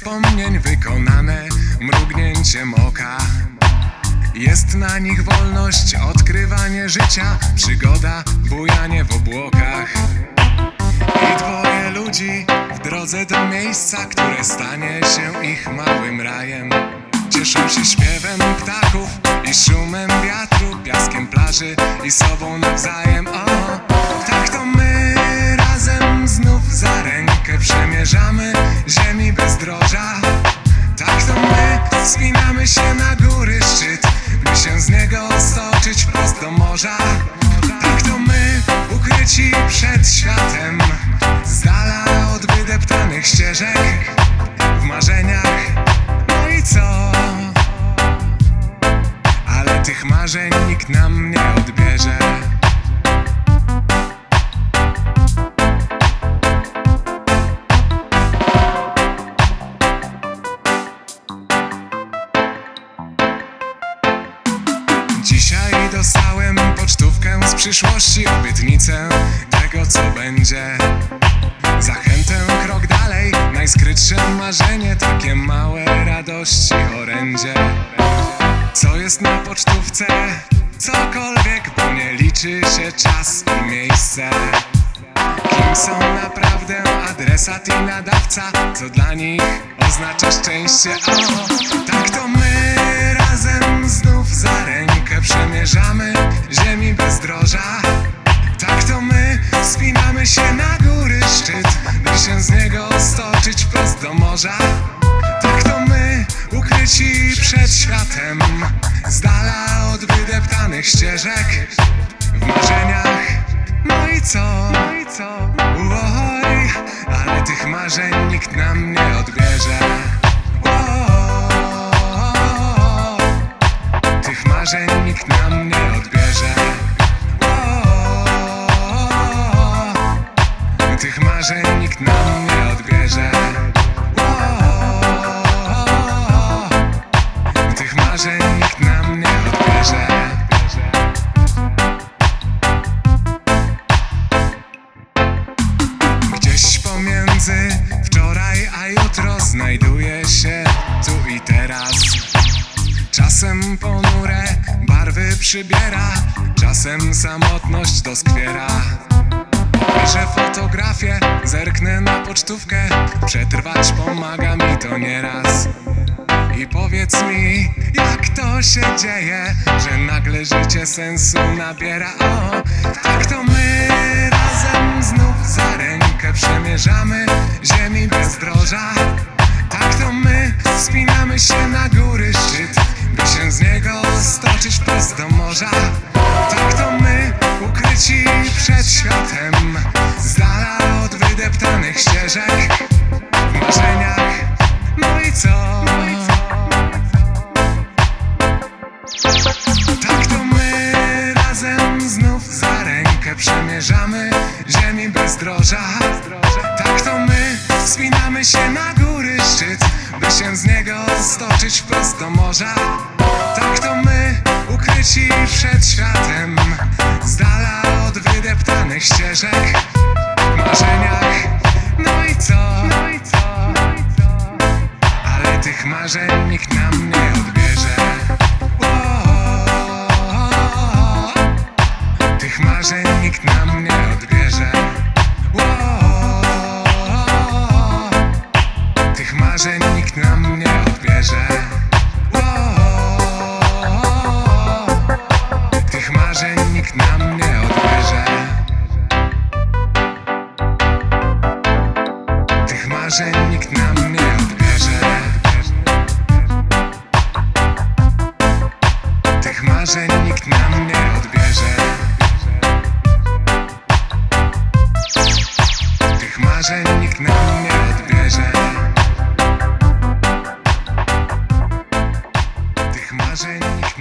wspomnień wykonane mrugnięciem oka. Jest na nich wolność, odkrywanie życia, przygoda, bujanie w obłokach. I dwoje ludzi w drodze do miejsca, które stanie się ich małym rajem. Cieszą się śpiewem ptaków i szumem wiatru, piaskiem plaży i sobą nawzajem. O, tak to my razem znów za rękę przemierzamy ukryci przed światem, z dala od wydeptanych ścieżek, w marzeniach. No i co? Ale tych marzeń nikt nam nie odbierze. Dzisiaj dostałem pocztówkę z przyszłości, obietnicę tego co będzie. Zachętę krok dalej, najskrytsze marzenie, takie małe radości orędzie. Co jest na pocztówce? Cokolwiek, bo nie liczy się czas i miejsce. Kim są naprawdę adresat i nadawca, co dla nich oznacza szczęście? O, tak to my razem morza. Tak to my ukryci przed światem, z dala od wydeptanych ścieżek, w marzeniach. No i co? No i co? Oj, ale tych marzeń nikt nam nie odbierze. Tych marzeń nikt nam nie odbierze. O, tych marzeń nikt nam nie odbierze. Się tu i teraz. Czasem ponure barwy przybiera, czasem samotność doskwiera. Obejrzę fotografię, zerknę na pocztówkę, przetrwać pomaga mi to nieraz. I powiedz mi, jak to się dzieje, że nagle życie sensu nabiera. O, tak to my razem znów za rękę przemierzamy ziemi bezdroża. Tak to my spinamy się na góry szczyt, by się z niego stoczyć wprost do morza. Tak to my ukryci przed światem, z dala od wydeptanych ścieżek, w marzeniach. No i co? Tak to my razem znów za rękę przemierzamy ziemi bezdroża. Tak to my wspinamy się na góry szczyt, się z niego stoczyć wprost do morza. Tak to my ukryci przed światem, z dala od wydeptanych ścieżek, marzeniach. No i co? No i co? Ale tych marzeń nikt nam nie odbierze. Tych marzeń nikt nam nie odbierze. nikt nam nie odbierze. Tych marzeń nikt nam nie odbierze. Tych marzeń nikt nam nie odbierze. Tych marzeń nikt